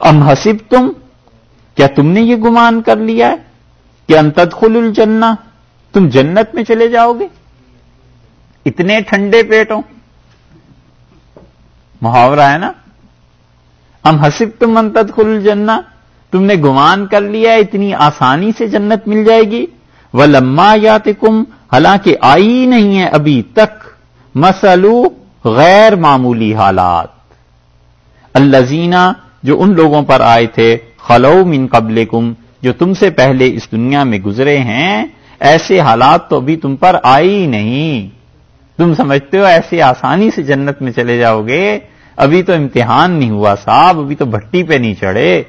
ام حسب تم کیا تم نے یہ گمان کر لیا ہے کہ انتدخل الجنہ؟ تم جنت میں چلے جاؤ گے؟ اتنے ٹھنڈے پیٹوں۔ محاورہ ہے نا؟ ہم حسب تم انتدخل الجنہ؟ تم نے گمان کر لیا اتنی آسانی سے جنت مل جائے گی۔ وہ لما یات کم حالانکہ آئی نہیں ہے ابھی تک۔ مسلو غیر معمولی حالات۔ الزینہ جو ان لوگوں پر آئے تھے، خلو من قبل جو تم سے پہلے اس دنیا میں گزرے ہیں، ایسے حالات تو ابھی تم پر آئی نہیں۔ تم سمجھتے ہو ایسے آسانی سے جنت میں چلے جاؤ گے؟ ابھی تو امتحان نہیں ہوا صاحب، ابھی تو بھٹی پہ نہیں چڑھے۔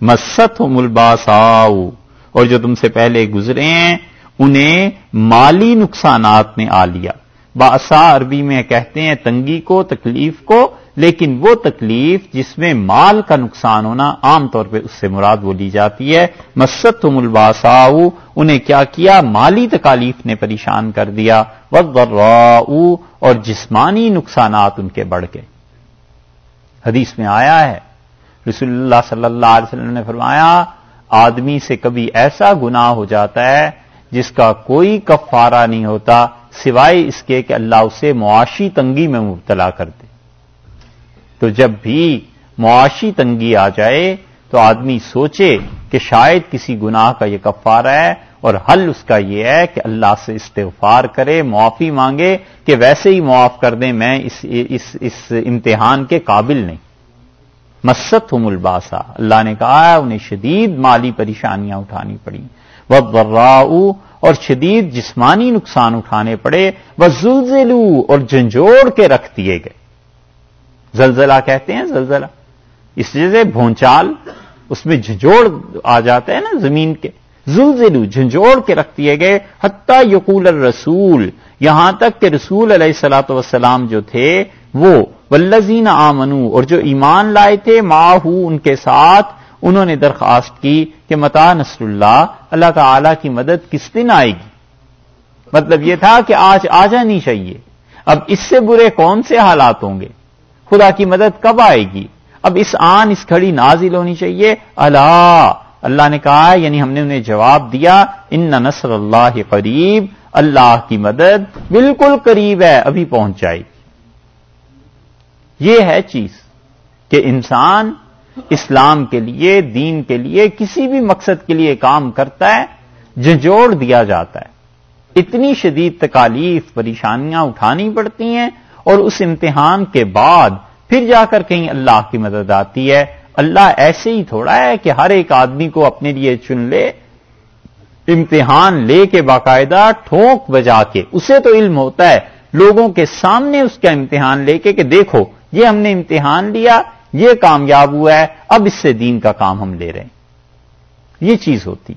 مست ہو ملباس اور جو تم سے پہلے گزرے ہیں، انہیں مالی نقصانات نے آ لیا۔ باسا عربی میں کہتے ہیں تنگی کو، تکلیف کو لیکن وہ تکلیف جس میں مال کا نقصان ہونا عام طور پہ اس سے مراد بولی جاتی ہے۔ مست ملباساؤ انہیں کیا کیا؟ مالی تکالیف نے پریشان کر دیا۔ وقت اور جسمانی نقصانات ان کے بڑھ گئے۔ حدیث میں آیا ہے رسول اللہ صلی اللہ علیہ وسلم نے فرمایا، آدمی سے کبھی ایسا گناہ ہو جاتا ہے جس کا کوئی کفارہ نہیں ہوتا، سوائے اس کے کہ اللہ اسے معاشی تنگی میں مبتلا کر دے۔ تو جب بھی معاشی تنگی آ جائے تو آدمی سوچے کہ شاید کسی گناہ کا یہ کفارہ ہے اور حل اس کا یہ ہے کہ اللہ سے استغفار کرے معافی مانگے کہ ویسے ہی معاف کر دیں میں اس اس, اس امتحان کے قابل نہیں۔ مست ہوں الباسا اللہ نے کہا انہیں شدید مالی پریشانیاں اٹھانی پڑی۔ وہ اور شدید جسمانی نقصان اٹھانے پڑے۔ وہ زلزلو اور جھنجھوڑ کے رکھ دیے گئے۔ زلزلہ کہتے ہیں زلزلہ۔ اس جیسے بھونچال، اس میں جھنجھوڑ آ جاتا ہے نا زمین کے۔ زلزلو جھنجھوڑ کے رکھ دیے گئے۔ حتیٰ یقول الرسول، یہاں تک کہ رسول علیہ السلاۃ وسلام جو تھے، وہ ولزین آمنو اور جو ایمان لائے تھے ماہو ان کے ساتھ انہوں نے درخواست کی کہ متا نصر اللہ اللہ تعالی کی مدد کس دن آئے گی؟ مطلب یہ تھا کہ آج آ جانی چاہیے۔ اب اس سے برے کون سے حالات ہوں گے؟ خدا کی مدد کب آئے گی؟ اب اس آن، اس کھڑی نازل ہونی چاہیے۔ اللہ اللہ نے کہا یعنی ہم نے انہیں جواب دیا، ان نصر اللہ قریب، اللہ کی مدد بالکل قریب ہے، ابھی پہنچ جائے گی۔ یہ ہے چیز کہ انسان اسلام کے لیے، دین کے لیے، کسی بھی مقصد کے لیے کام کرتا ہے، جھنجھوڑ دیا جاتا ہے۔ اتنی شدید تکالیف، پریشانیاں اٹھانی پڑتی ہیں اور اس امتحان کے بعد پھر جا کر کہیں اللہ کی مدد آتی ہے۔ اللہ ایسے ہی تھوڑا ہے کہ ہر ایک آدمی کو اپنے لیے چن لے، امتحان لے کے باقاعدہ ٹھونک بجا کے۔ اسے تو علم ہوتا ہے، لوگوں کے سامنے اس کا امتحان لے کے کہ دیکھو، یہ ہم نے امتحان لیا، یہ کامیاب ہوا ہے، اب اس سے دین کا کام ہم لے رہے ہیں۔ یہ چیز ہوتی۔